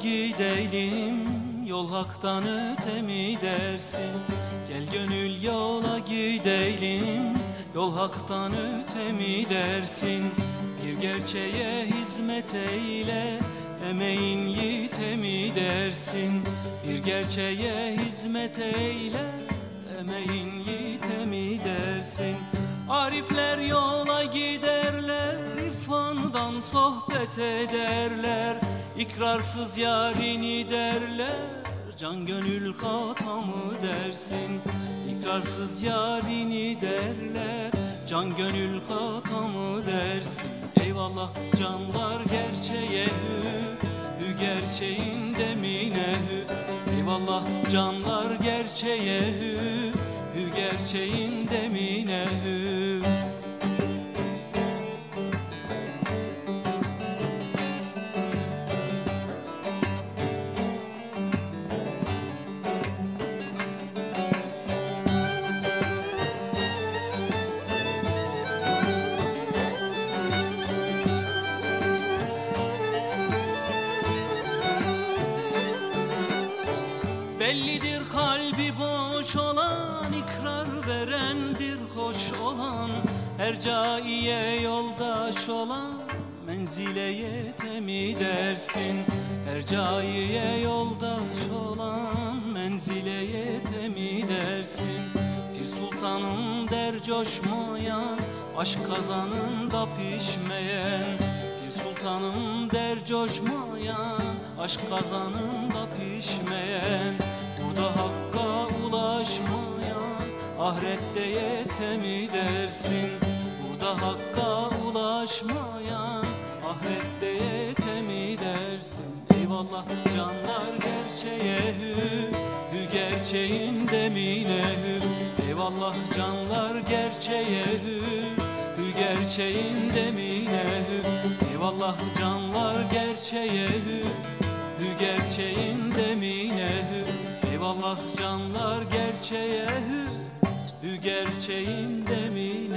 Gidelim Yol haktan öte mi dersin? Gel gönül yola gidelim Yol haktan öte mi dersin? Bir gerçeğe hizmet eyle Emeğin yiğite mi dersin? Bir gerçeğe hizmet eyle Emeğin yiğite mi dersin? Arifler yola giderler İrfandan sohbet ederler İkrarsız yarini derler Can gönül katamı dersin? İkrarsız yarini derler Can gönül katamı dersin? Eyvallah canlar gerçeğe hü Hü gerçeğin demine hü. Eyvallah canlar gerçeğe hü Hü gerçeğin Bellidir kalbi boş olan ikrar verendir hoş olan. Her caiye yoldaş olan menzile yetemi dersin. Her caiye yoldaş olan menzile yetemi dersin. Pir sultanım der coşmayan aşk kazanında pişmeyen. Pir sultanım der coşmayan aşk kazanında pişmeyen Burada hakka ulaşmayan ahirette yetemi dersin? Burada hakka ulaşmayan ahirette yetemi dersin? Eyvallah canlar gerçeğe hü Hü gerçeğin demine hü Eyvallah canlar gerçeğe hü Hü gerçeğin demine hü Eyvallah canlar gerçeğe hü Hü gerçeğin demine hü. Eyvallah canlar gerçeğe hü. Hü gerçeğin demine